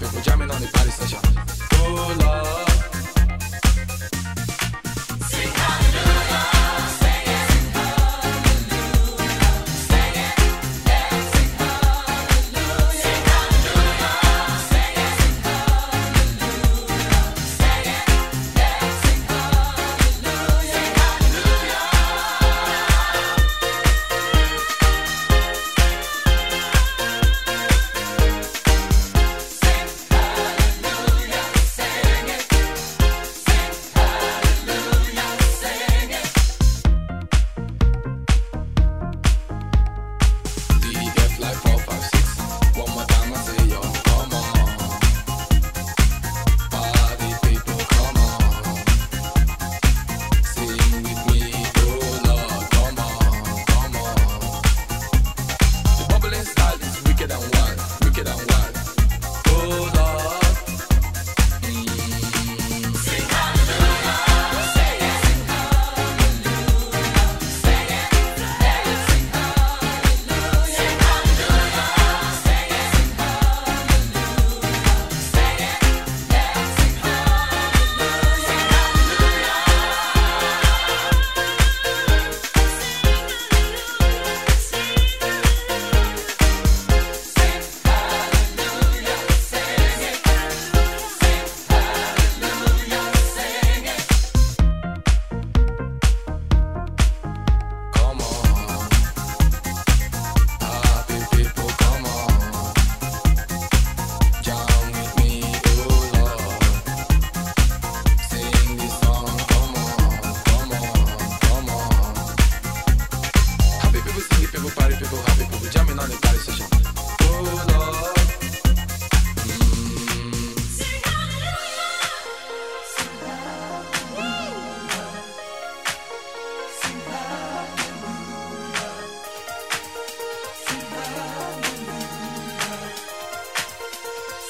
people jamming on the party session. Oh Lord.